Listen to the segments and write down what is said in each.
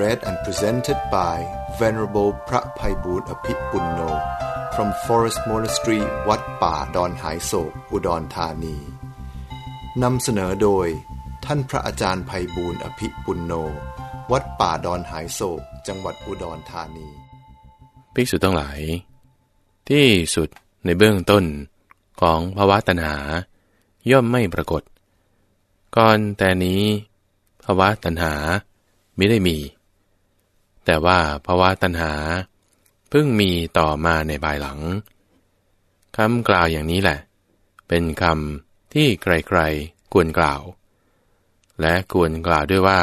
read and presented by Venerable พระภัยบูรณ์อภิปุณโน from Forest Monastery วัดป่าดอนหายโศกอุดรธานีนำเสนอโดย ท่านพระอาจารย์ภัยบูรณ์อภิปุณโน วัดป่าดอนหายโศกจังหวัดอุดรธานี ภิกษุทั้งหลาย ที่สุดในเบื้องต้นของภาวะตัณหา ย่อมไม่ปรากฏ ก่อนแต่นี้ภาวะตัณหาไม่ได้มี แต่ว่าภาวะตัณหา เพิ่งมีต่อมาในภายหลังคำกล่าวอย่างนี้แหละ เป็นคำที่ใครๆควรกล่าว และควรกล่าวด้วยว่า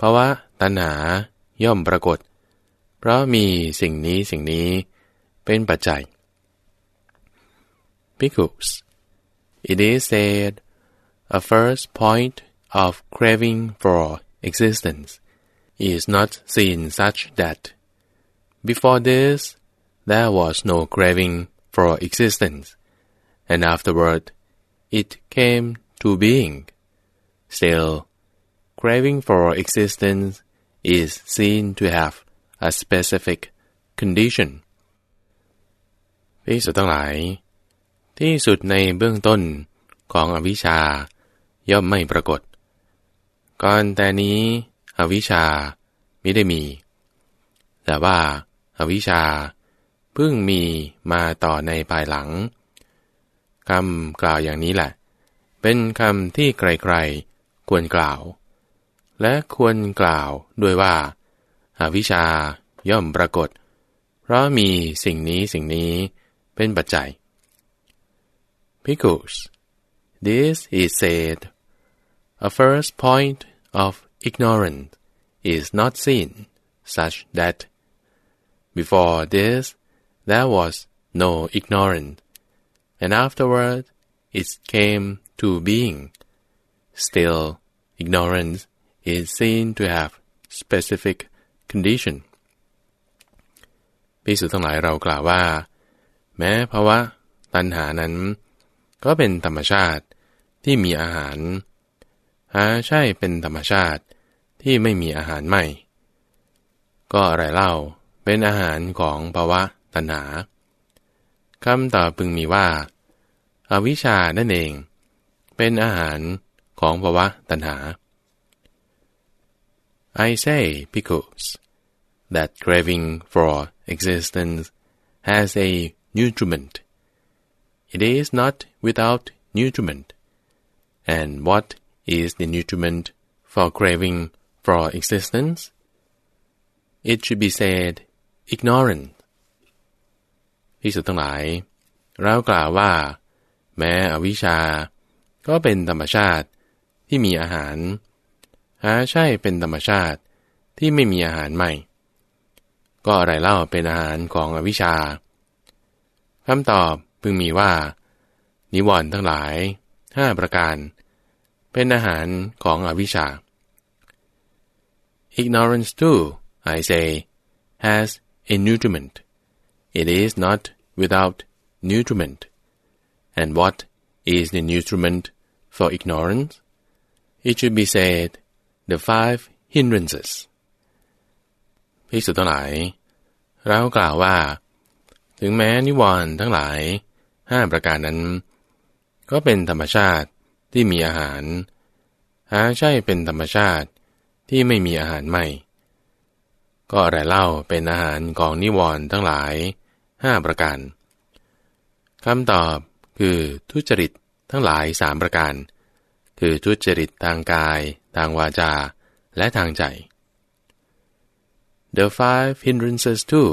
ภาวะตัณหาย่อมปรากฏ เพราะมีสิ่งนี้สิ่งนี้เป็นปัจจัย Because it is said a first point of craving for existence is not seen such that before this there was no craving for existence, and afterward it came to being. Still, craving for existence is seen to have a specific condition. พิสุทั้งหลาย ที่สุดในเบื้องต้นของอวิชชาย่อมไม่ปรากฏ ก่อนแต่นี้ อวิชชาไม่ได้มี แต่ว่าอาวิชชาเพิ่งมีมาต่อในภายหลังคำกล่าวอย่างนี้แหละ เป็นคำที่ไกลๆควรกล่าว และควรกล่าวด้วยว่าอาวิชชาย่อมปรากฏ เพราะมีสิ่งนี้สิ่งนี้เป็นปัจจัย Because this is said a first point of ignorance is not seen such that before this there was no ignorance and afterward it came to being still ignorance is seen to have specific condition ภิกษุทั้งหลายเรากล่าวว่า แม้ภาวะตัณหานั้น ก็เป็นธรรมชาติที่มีอาหาร หาใช่เป็นธรรมชาติ ที่ไม่มีอาหารไม่ ก็อะไรเล่าเป็นอาหารของภาวะตัณหาคำตอบพึงมีว่าอาวิชชานั่นเอง เป็นอาหารของภาวะตัณหา I say because that craving for existence has a nutriment. It is not without nutriment. And what is the nutriment for craving for existence? It should be said ignorant. ที่สุดทั้งหลาย เรากล่าวว่า แม้อวิชชา ก็เป็นธรรมชาติที่มีอาหาร หาใช่เป็นธรรมชาติที่ไม่มีอาหารใหม่ ก็อะไรเล่าเป็นอาหารของอวิชชาคำตอบพึงมีว่า นิวรณ์ทั้งหลายห้าประการ เป็นอาหารของอวิชชา Ignorance too, I say, has a nutriment. It is not without nutriment. And what is the nutriment for ignorance? It should be said, the five hindrances. ภิกษุทั้งหลาย เรากล่าวว่า ถึงแม้นิวรณ์ทั้งหลายห้าประการนั้น ก็เป็นธรรมชาติที่มีอาหาร หาใช่เป็นธรรมชาติ ที่ไม่มีอาหารไม่ ก็อะไรเล่าเป็นอาหารของนิวรณ์ทั้งหลายห้าประการคำตอบคือทุจริตทั้งหลายสามประการ คือทุจริตทางกาย ทางวาจา และทางใจ The five hindrances too,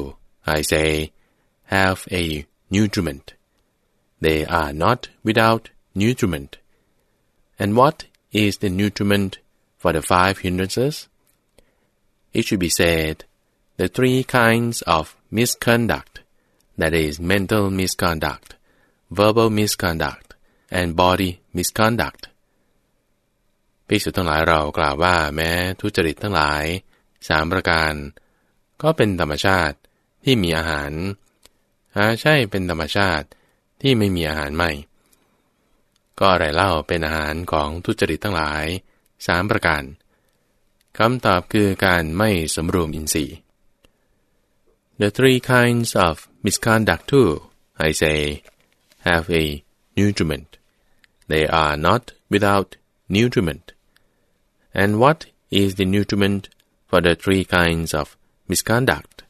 I say, have a nutriment. They are not without nutriment. And what is the nutriment for the five hindrances? it should be said, the three kinds of misconduct, that is, mental misconduct, verbal misconduct, and body misconduct. ภิกษุทั้งหลายเรากล่าวว่าแม้ทุจริตทั้งหลายสามประการ ก็เป็นธรรมชาติที่มีอาหารหาใช่เป็นธรรมชาติที่ไม่มีอาหารใหม่ ก็อะไรเล่าเป็นอาหารของทุจริตทั้งหลาย สามประการคำตอบคือการไม่สมรวมอินทรีย์ The three kinds of misconduct too, I say, have a nutriment. They are not without nutriment. And what is the nutriment for the three kinds of misconduct?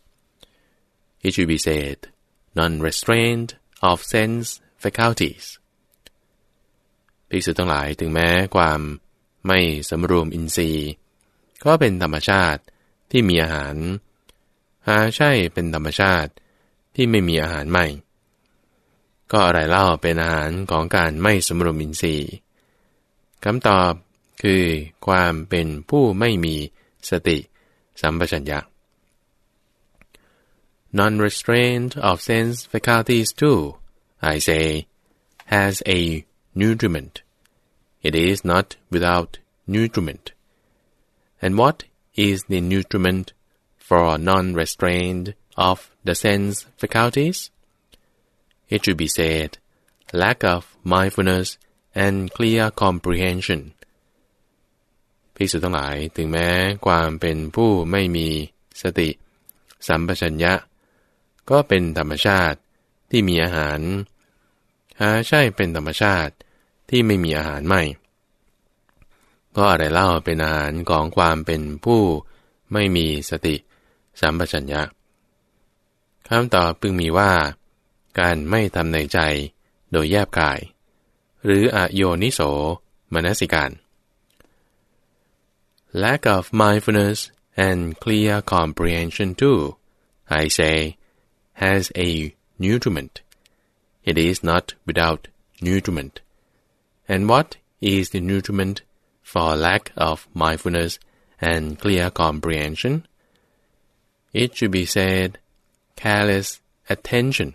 It should be said, non-restraint of sense faculties. ภิกษุทั้งหลายถึงแม้ความ ไม่สำรวมอินทรีย์ ก็เป็นธรรมชาติที่มีอาหาร หาใช่เป็นธรรมชาติที่ไม่มีอาหารใหม่ ก็อะไรเล่าเป็นอาหารของการไม่สมรวมอินทรีย์คำตอบคือความเป็นผู้ไม่มีสติสัมปชัญญะ Non-restraint of sense faculties too, I say, has a nutriment. It is not without nutriment. And what is the nutriment for non-restraint of the sense faculties? It should be said, lack of mindfulness and clear comprehension. ภิกษุทั้งหลายถึงแม้ความเป็นผู้ไม่มีสติ สัมปชัญญะ ก็เป็นธรรมชาติที่มีอาหาร หาใช่เป็นธรรมชาติ ที่ไม่มีอาหารไม่ก็อะไรเล่าเป็นอาหารของความเป็นผู้ไม่มีสติสัมปชัญญะคำตอบพึงมีว่า การไม่ทำในใจโดยแยบกาย หรืออโยนิโสมนสิการ lack of mindfulness and clear comprehension too I say has a nutriment it is not without nutriment and what is the nutriment for lack of mindfulness and clear comprehension. It should be said, careless attention.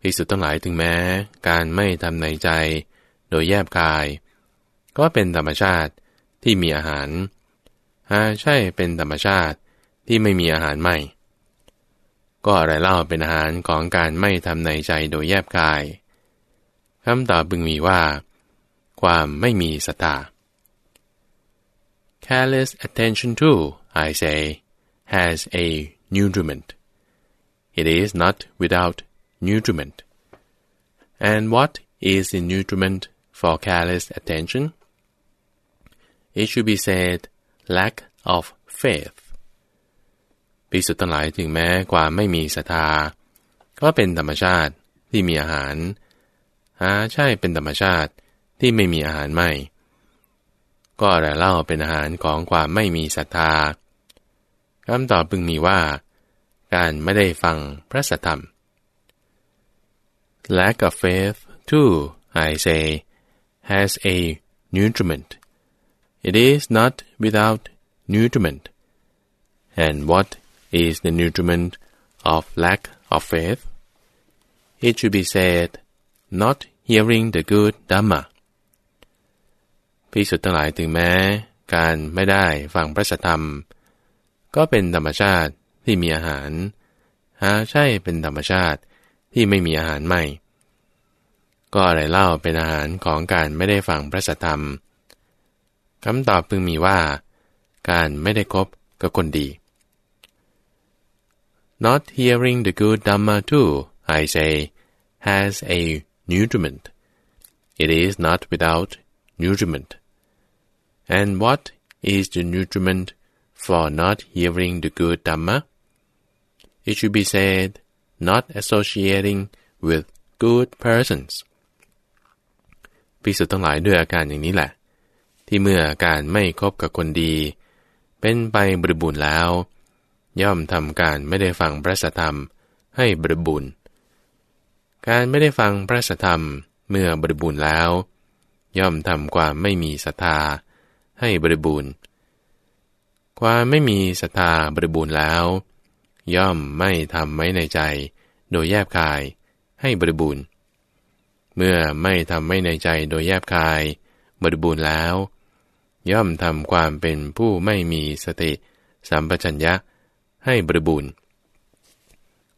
พิสุทั้งหลายถึงแม้ การไม่ทำในใจ โดยแยบกาย ก็เป็นธรรมชาติที่มีอาหารหาใช่เป็นธรรมชาติที่ไม่มีอาหารไม่ ก็อะไรเล่าเป็นอาหารของการไม่ทำในใจโดยแยบกาย คำตอบบึงมีว่า ความไม่มีศรัทธา Careless attention too, I say, has a nutriment. It is not without nutriment. And what is the nutriment for careless attention? It should be said, lack of faith. ภิกษุทั้งหลายถึงแม้ความไม่มีศรัทธาก็เป็นธรรมชาติที่มีอาหาร หาใช่เป็นธรรมชาติที่ไม่มีอาหารไม่ ก็อะไรเล่าเป็นอาหารของความไม่มีศรัทธาคำตอบพึงมีว่า การไม่ได้ฟังพระสัทธรรม lack of faith too I say has a nutriment it is not without nutriment and what is the nutriment of lack of faith it should be said not hearing the good Dhamma ภิกษุทั้งหลายถึงแม้ การไม่ได้ฟังพระธรรม ก็เป็นธรรมชาติที่มีอาหาร หาใช่เป็นธรรมชาติที่ไม่มีอาหารไม่ ก็อะไรเล่าเป็นอาหารของการไม่ได้ฟังพระธรรมคำตอบพึงมีว่า การไม่ได้คบกับคนดี Not hearing the good Dhamma too, I say, has a nutriment. It is not without nutriment. And what is the nutriment for not hearing the good Dhamma? It should be said, not associating with good persons. พิสุทั้งหลายด้วยอาการอย่างนี้แหละ ที่เมื่อการไม่คบกับคนดี เป็นไปบริบูรณ์แล้ว ย่อมทำการไม่ได้ฟังพระสธรรมให้บริบูรณ์ การไม่ได้ฟังพระธรรมเมื่อบริบูรณ์แล้ว ย่อมทำความไม่มีศรัทธาให้บริบูรณ์ ความไม่มีศรัทธาบริบูรณ์แล้ว ย่อมไม่ทำไว้ในใจ โดยแยบคายให้บริบูรณ์ เมื่อไม่ทำไว้ในใจโดยแยบคาย บริบูรณ์แล้ว ย่อมทำความเป็นผู้ไม่มีสติสัมปชัญญะให้บริบูรณ์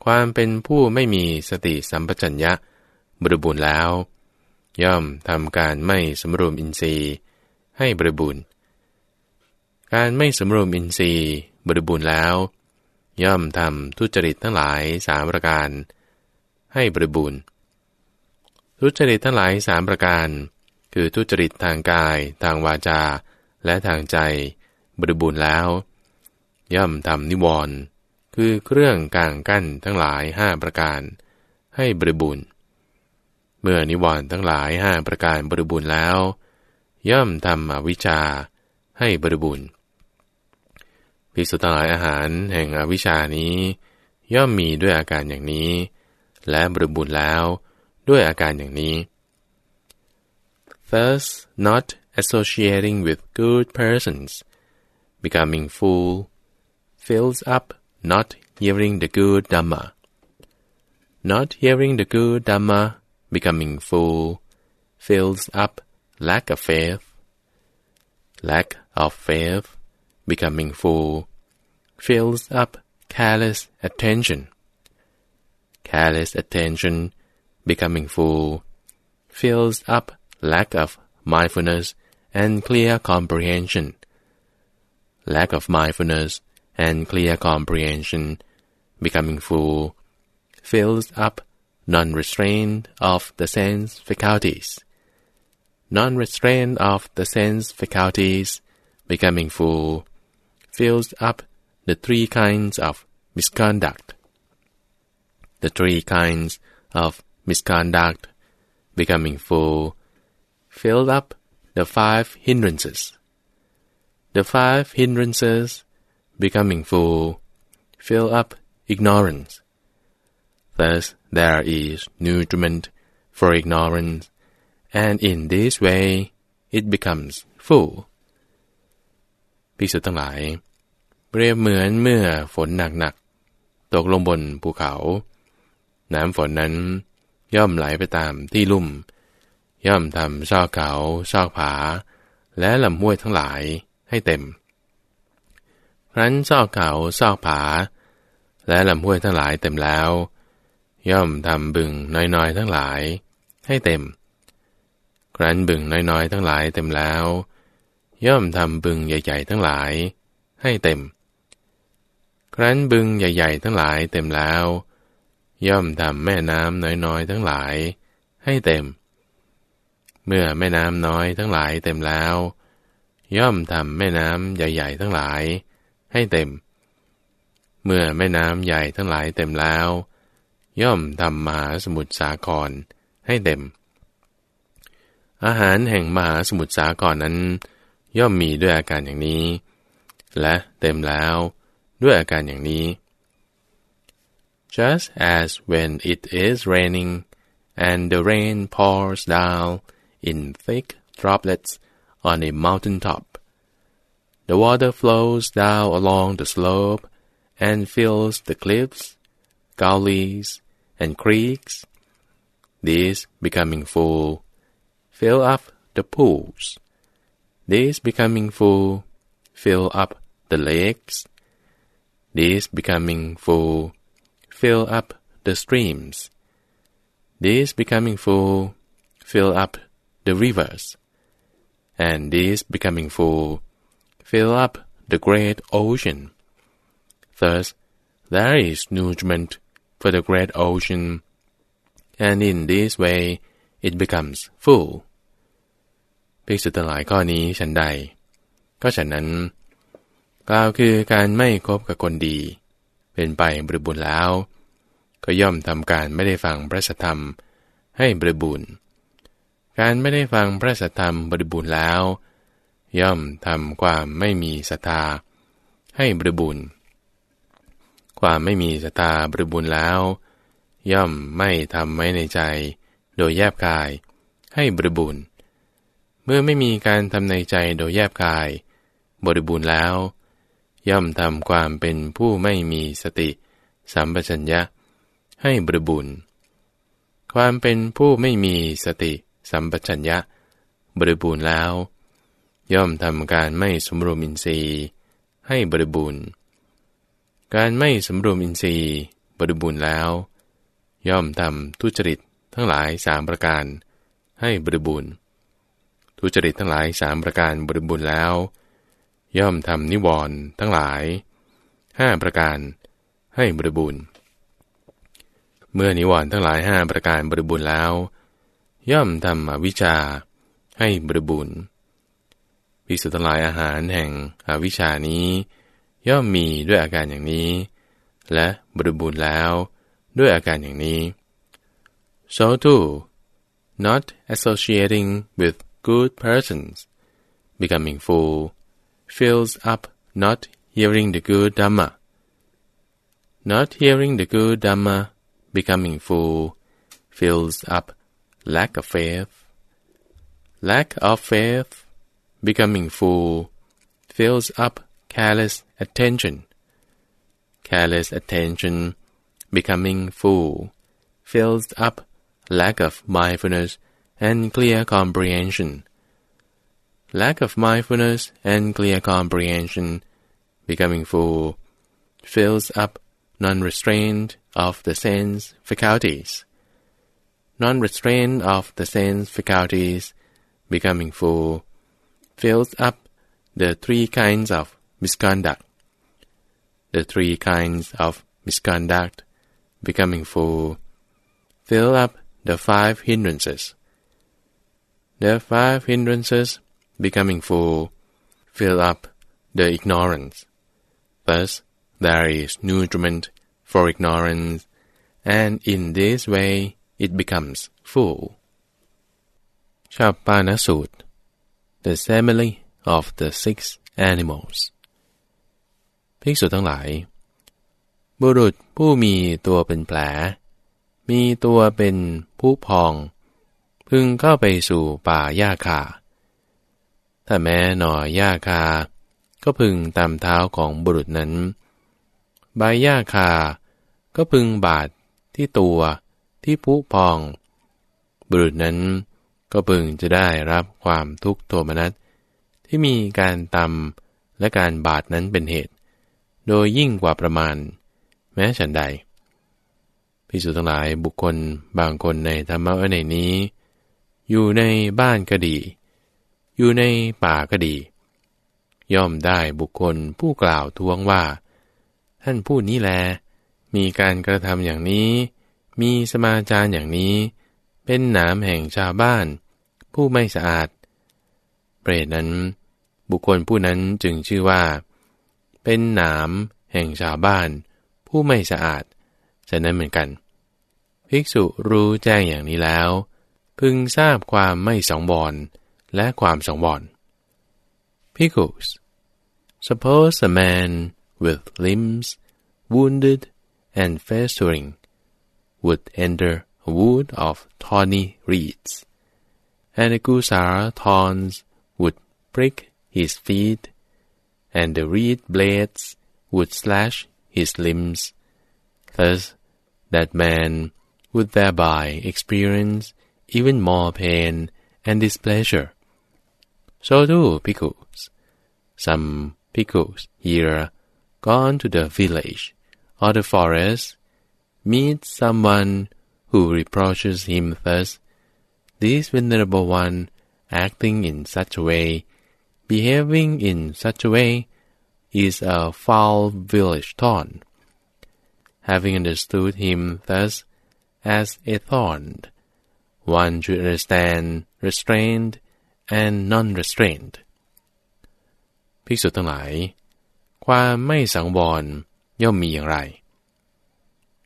ความเป็นผู้ไม่มีสติสัมปชัญญะบริบูรณ์แล้ว ย่อมทำการไม่สมรวมอินทรีย์ให้บริบูรณ์ การไม่สมรวมอินทรีย์บริบูรณ์แล้ว ย่อมทำทุจริตทั้งหลายสามประการ ให้บริบูรณ์ ทุจริตทั้งหลายสามประการ คือทุจริตทางกาย ทางวาจา และทางใจ บริบูรณ์แล้ว ย่อมทำนิวรณ์ คือเครื่องกลางกั้นทั้งหลายห้าประการ ให้บริบูรณ์ เมื่อนิวรณ์ทั้งหลายห้าประการบริบูรณ์แล้ว ย่อมทำอวิชชาให้บริบูรณ์ภิกษุทั้งหลายอาหารแห่งอวิชชานี้ ย่อมมีด้วยอาการอย่างนี้ และบริบูรณ์แล้วด้วยอาการอย่างนี้ thus not associating with good persons becoming full fills up not hearing the good Dhamma not hearing the good Dhamma becoming full fills up lack of faith lack of faith becoming full, fills up careless attention. Careless attention, becoming full, fills up lack of mindfulness and clear comprehension. Lack of mindfulness and clear comprehension, becoming full, fills up non-restraint of the sense faculties. Non-restraint of the sense faculties, becoming full, fills up the three kinds of misconduct. The three kinds of misconduct, becoming full, fill up the five hindrances. The five hindrances, becoming full, fill up ignorance. Thus there is nutriment for ignorance, and in this way it becomes full. ภิกษุทั้งหลาย เปรียบเหมือนเมื่อฝนหนักๆตกลงบนภูเขา น้ำฝนนั้นย่อมไหลไปตามที่ลุ่ม ย่อมทำซอกเขาซอกผา และลำห้วยทั้งหลายให้เต็ม รั้นซอกเขาซอกผา และลำห้วยทั้งหลายเต็มแล้ว ย่อมทำบึงน้อยๆทั้งหลาย ให้เต็ม ครั้นบึงน้อยๆทั้งหลายเต็มแล้ว ย่อมทำบึงใหญ่ๆทั้งหลาย ให้เต็ม ครั้นบึงใหญ่ๆทั้งหลายเต็มแล้ว ย่อมทำแม่น้ำน้อยๆทั้งหลาย ให้เต็ม เมื่อแม่น้ำน้อยทั้งหลายเต็มแล้วย่อมทำแม่น้ำใหญ่ ๆ ทั้งหลาย ให้เต็ม เมื่อแม่น้ำใหญ่ทั้งหลายเต็มแล้ว ย่อมทำมหาสมุทรสาครให้เต็ม อาหารแห่งมหาสมุทรสาครนั้น ย่อมมีด้วยอาการอย่างนี้ และเต็มแล้วด้วยอาการอย่างนี้ just as when it is raining and the rain pours down in thick droplets on a mountain top the water flows down along the slope and fills the cliffs gullies and creeks these becoming full fill up the pools These becoming full fill up the lakes. These becoming full fill up the streams. These becoming full fill up the rivers. And these becoming full fill up the great ocean. Thus, there is nourishment for the great ocean, and in this way it becomes full. ภิกษุทั้งหลายข้อนี้ฉันใด ก็ฉันนั้นกล่าวคือการไม่คบกับคนดี เป็นไปบริบูรณ์แล้ว ก็ย่อมทำการไม่ได้ฟังพระสัทธรรมให้บริบูรณ์ การไม่ได้ฟังพระสัทธรรมบริบูรณ์แล้ว ย่อมทำความไม่มีศรัทธาให้บริบูรณ์ ความไม่มีศรัทธาบริบูรณ์แล้ว ย่อมไม่ทำไว้ในใจ โดยแยบกายให้บริบูรณ์ เมื่อไม่มีการทำในใจโดยแยบกาย บริบูรณ์แล้ว ย่อมทำความเป็นผู้ไม่มีสติสัมปชัญญะ ให้บริบูรณ์ ความเป็นผู้ไม่มีสติสัมปชัญญะ บริบูรณ์แล้ว ย่อมทำการไม่สมรวมอินทรีย์ให้บริบูรณ์ การไม่สมรวมอินทรีย์บริบูรณ์แล้ว ย่อมทำทุจริตทั้งหลายสามประการให้บริบูรณ์ ทุจริตทั้งหลายสามประการบริบูรณ์แล้ว ย่อมทำนิวรณ์ทั้งหลายห้าประการให้บริบูรณ์ เมื่อนิวรณ์ทั้งหลายห้าประการบริบูรณ์แล้ว ย่อมทำอวิชชาให้บริบูรณ์ ภิกษุทั้งหลายอาหารแห่งอวิชชานี้ ย่อมมีด้วยอาการอย่างนี้ และบริบูรณ์แล้วด้วยอาการอย่างนี้ so too not associating with good persons becoming full fills up not hearing the good Dhamma not hearing the good Dhamma becoming full fills up lack of faith lack of faith becoming full, fills up careless attention. Careless attention, becoming full, fills up lack of mindfulness and clear comprehension. Lack of mindfulness and clear comprehension, becoming full, fills up non-restraint of the sense faculties. Non-restraint of the sense faculties, becoming full, fills up the three kinds of misconduct. The three kinds of misconduct, becoming full, fill up the five hindrances. The five hindrances, becoming full, fill up the ignorance. Thus, there is nutriment for ignorance, and in this way it becomes full. ชาปานสูตร the family of the six animals ภิกษุทั้งหลาย บุรุษผู้มีตัวเป็นแผล มีตัวเป็นผู้พอง พึงเข้าไปสู่ป่าหญ้าคา ถ้าแม้หน่อหญ้าคา ก็พึงตามเท้าของบุรุษนั้น ใบหญ้าคา ก็พึงบาดที่ตัวที่ผู้พอง บุรุษนั้น ก็พึงจะได้รับความทุกข์โทมนัสที่มีการตำและการบาดนั้นเป็นเหตุ โดยยิ่งกว่าประมาณ แม้ฉันใดพิสุทั้งหลายบุคคลบางคนในธรรมะในนี้ อยู่ในบ้านก็ดี อยู่ในป่าก็ดี ย่อมได้บุคคลผู้กล่าวท้วงว่า ท่านผู้นี้แล มีการกระทำอย่างนี้ มีสมาจารอย่างนี้ เป็นหนามแห่งชาวบ้าน ผู้ไม่สะอาด เปรตนั้น บุคคลผู้นั้นจึงชื่อว่า เป็นหนามแห่งชาวบ้าน ผู้ไม่สะอาดฉะนั้นเหมือนกัน ภิกษุรู้แจ้งอย่างนี้แล้ว พึงทราบความไม่สองบอนและความสองบอน Pickles Suppose a man with limbs wounded and festering would enter wood of tawny reeds, and the gusar thorns would prick his feet, and the reed blades would slash his limbs. Thus, that man would thereby experience even more pain and displeasure. So do pickles. Some pickles here gone to the village or the forest meet someone who reproaches him thus, this venerable one, acting in such a way, behaving in such a way, is a foul village thorn. Having understood him thus as a thorn, one should understand restrained and non-restrained ภิกษุทั้งหลาย ความไม่สังวรย่อมมีอย่างไร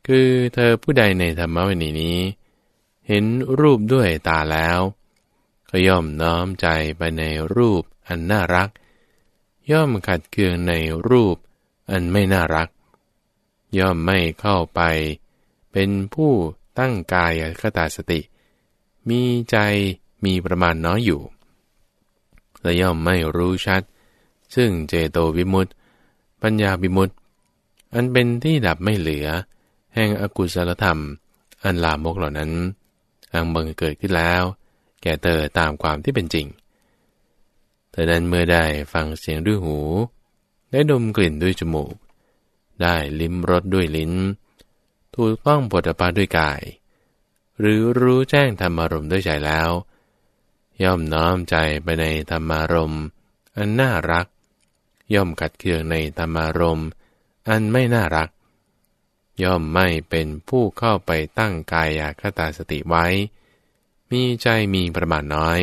คือเธอผู้ใดในธรรมวินีนี้ เห็นรูปด้วยตาแล้ว ก็ย่อมน้อมใจไปในรูปอันน่ารัก ย่อมขัดเคืองในรูปอันไม่น่ารัก ย่อมไม่เข้าไป เป็นผู้ตั้งกายคตาสติ มีใจมีประมาณน้อยอยู่ และย่อมไม่รู้ชัด ซึ่งเจโตวิมุตต์ปัญญาบิมุตอันเป็นที่ดับไม่เหลือ แห่งอกุศลธรรม อันลามกเหล่านั้น อังบังเกิดขึ้นแล้ว แก่เธอตามความที่เป็นจริง เธอนั้นเมื่อได้ฟังเสียงด้วยหู ได้ดมกลิ่นด้วยจมูก ได้ลิ้มรสด้วยลิ้น ถูกต้องปฐปาด้วยกาย หรือรู้แจ้งธรรมารมด้วยใจแล้ว ย่อมน้อมใจไปในธรรมารมอันน่ารัก ย่อมกัดเคืองในธรรมารมอันไม่น่ารัก ย่อมไม่เป็นผู้เข้าไปตั้งกายคตาสติไว้ มีใจมีประมาณน้อย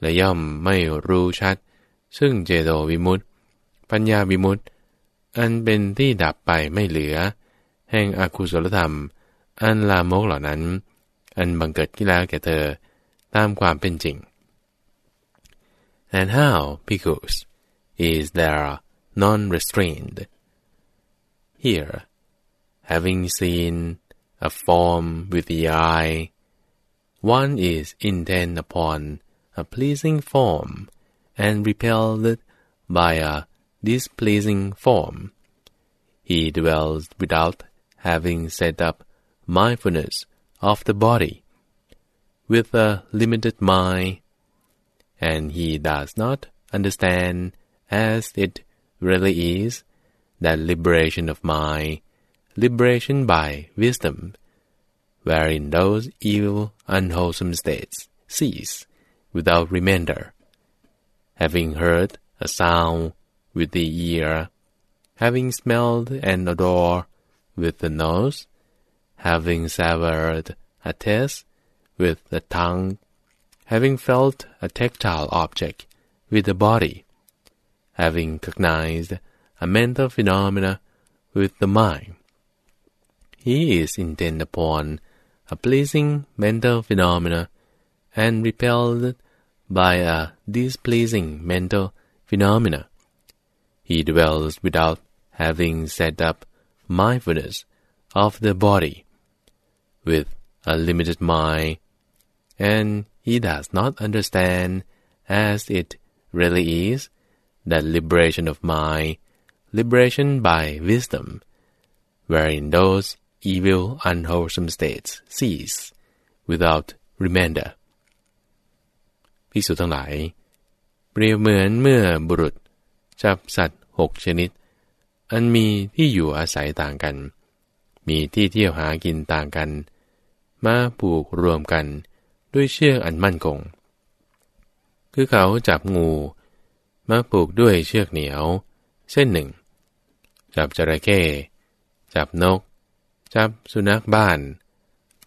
และย่อมไม่รู้ชัด ซึ่งเจโตวิมุตติปัญญาวิมุตติอันเป็นที่ดับไปไม่เหลือ แห่งอกุศลธรรม อันลามกเหล่านั้น อันบังเกิดขึ้นแล้วแก่เธอตามความเป็นจริง and how because is there non-restrained here having seen a form with the eye one is intent upon a pleasing form and repelled by a displeasing form. He dwells without having set up mindfulness of the body with a limited mind, and he does not understand as it really is that liberation of mind, liberation by wisdom, wherein those evil, unwholesome states cease without remainder. Having heard a sound with the ear, having smelled an odor with the nose, having savored a taste with the tongue, having felt a tactile object with the body, having cognized a mental phenomena with the mind. He is intent upon a pleasing mental phenomena and repelled by a displeasing mental phenomena. He dwells without having set up mindfulness of the body with a limited mind, and he does not understand as it really is that liberation of mind, liberation by wisdom, wherein those evil unwholesome states cease without remainder พิสุทั้งหลาย เปรียบเหมือนเมื่อบุรุษ จับสัตว์หกชนิด อันมีที่อยู่อาศัยต่างกัน มีที่เที่ยวหากินต่างกัน มาผูกรวมกันด้วยเชือกอันมั่นคง คือเขาจับงู มาผูกด้วยเชือกเหนียว เส้นหนึ่ง จับจระเข้จับนก จับสุนัขบ้าน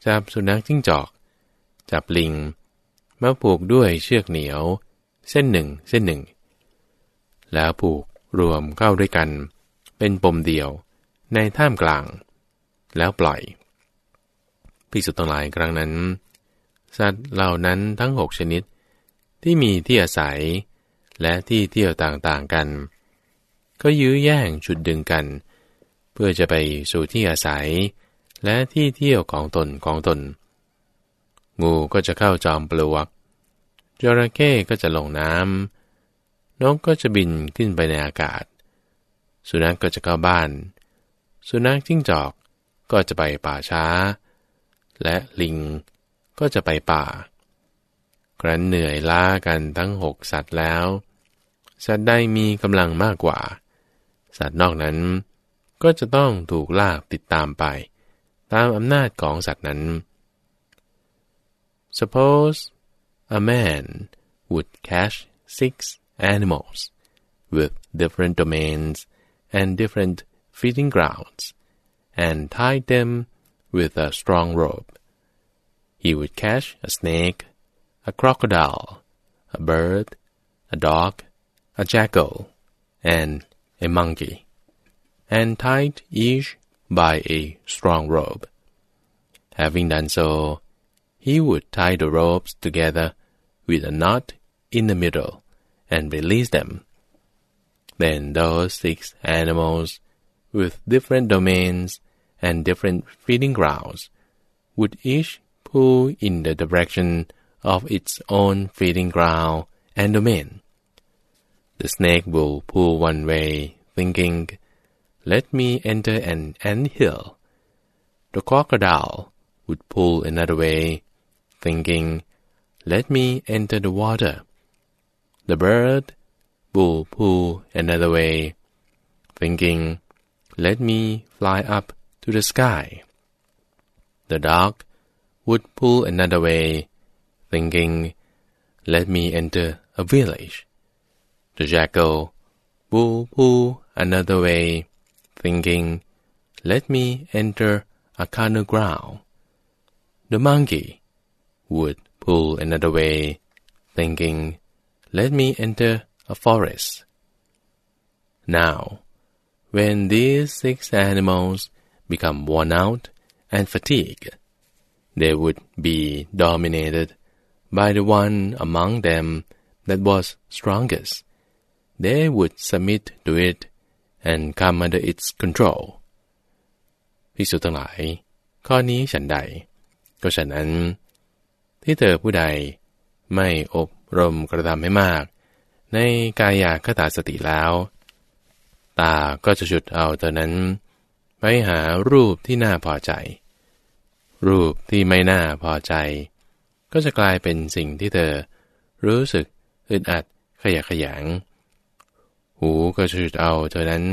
จับสุนัขจิ้งจอก จับลิง มาผูกด้วยเชือกเหนียว เส้นหนึ่งเส้นหนึ่ง แล้วผูกรวมเข้าด้วยกัน เป็นปมเดียวในท่ามกลาง แล้วปล่อยพิสุทั้งหลายครั้งนั้น สัตว์เหล่านั้นทั้งหกชนิด ที่มีที่อาศัย และที่เที่ยวต่างๆกัน ก็ยื้อแย่งฉุดดึงกัน เพื่อจะไปสู่ที่อาศัย และที่เที่ยวของตนของตน งูก็จะเข้าจอมปลวกจระเข้ก็จะลงน้ำนกก็จะบินขึ้นไปในอากาศ สุนัขกก็จะเข้าบ้าน สุนัขจิ้งจอกก็จะไปป่าช้า และลิงก็จะไปป่า ครั้นเหนื่อยล้ากันทั้งหกสัตว์แล้ว สัตว์ใดมีกำลังมากกว่า สัตว์นอกนั้นก็จะต้องถูกลากติดตามไป ตามอำนาจของสัตว์นั้น Suppose a man would catch six animals with different domains and different feeding grounds, and tied them with a strong rope. He would catch a snake, a crocodile, a bird, a dog, a jackal, and a monkey, and tied each by a strong rope. Having done so, he would tie the ropes together with a knot in the middle and release them. Then those six animals, with different domains and different feeding grounds, would each pull in the direction of its own feeding ground and domain. The snake will pull one way thinking, let me enter an ant hill. The crocodile would pull another way, thinking, let me enter the water. The bird will pull another way, thinking, let me fly up to the sky. The dog would pull another way, thinking, let me enter a village. The jackal will pull another way, thinking, let me enter a corner ground. The monkey would pull another way, thinking, let me enter a forest. Now, when these six animals become worn out and fatigued, they would be dominated by the one among them that was strongest. They would submit to it and come under its control พิสุทั้งหลาย ข้อนี้ฉันใด ก็ฉะนั้น ที่เธอผู้ใดไม่อบรมกระทำให้มาก ในกายาคตาสติแล้ว ตาก็จะฉุดเอาเธอนั้น ไปหารูปที่น่าพอใจ รูปที่ไม่น่าพอใจ ก็จะกลายเป็นสิ่งที่เธอ รู้สึกอึดอัดขยะขยง หูก็จะฉุดเอาเธอนั้น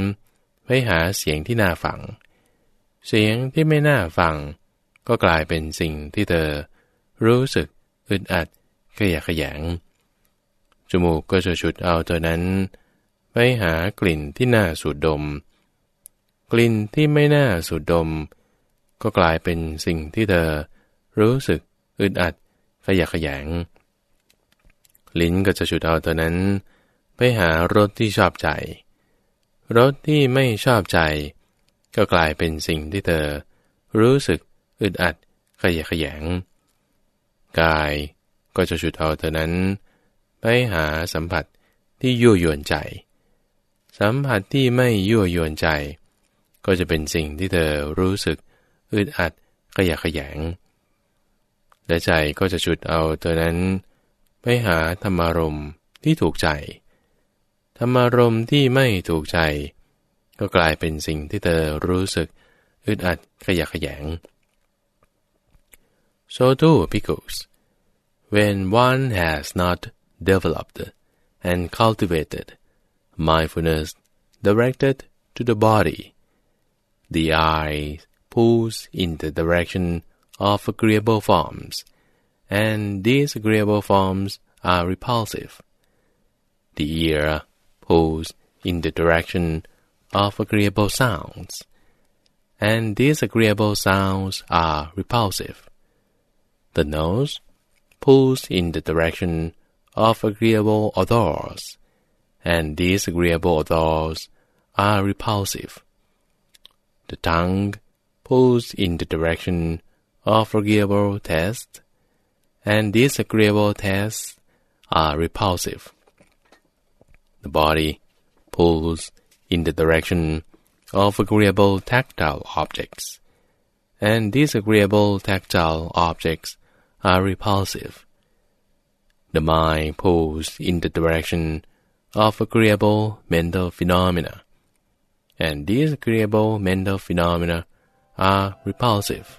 ไปหาเสียงที่น่าฟัง เสียงที่ไม่น่าฟัง ก็กลายเป็นสิ่งที่เธอ รู้สึกอึดอัดขยะขยง จมูกก็จะฉุดเอาเธอนั้น ไปหากลิ่นที่น่าสูดดม กลิ่นที่ไม่น่าสูดดม ก็กลายเป็นสิ่งที่เธอ รู้สึกอึดอัดขยะขยง ลิ้นก็จะฉุดเอาเธอนั้น ไปหารถที่ชอบใจ รถที่ไม่ชอบใจ ก็กลายเป็นสิ่งที่เธอ รู้สึกอึดอัดขยะขยง กายก็จะฉุดเอาเธอนั้น ไปหาสัมผัสที่ยั่วยวนใจ สัมผัสที่ไม่ยั่วยวนใจ ก็จะเป็นสิ่งที่เธอรู้สึกอึดอัดขยะขยง และใจก็จะฉุดเอาเธอนั้น ไปหาธรรมารมที่ถูกใจ ธรรมารมที่ไม่ถูกใจ ก็กลายเป็นสิ่งที่เธอรู้สึกอึดอัดขยะขยง So too, because when one has not developed and cultivated mindfulness directed to the body, the eye pulls in the direction of agreeable forms, and these agreeable forms are repulsive. The ear pulls in the direction of agreeable sounds, and these agreeable sounds are repulsive. The nose pulls in the direction of agreeable odors, and these agreeable odors are repulsive. The tongue pulls in the direction of agreeable tastes, and these agreeable tastes are repulsive. The body pulls in the direction of agreeable tactile objects, and these agreeable tactile objects are repulsive. The mind pulls in the direction of agreeable mental phenomena, and these agreeable mental phenomena are repulsive.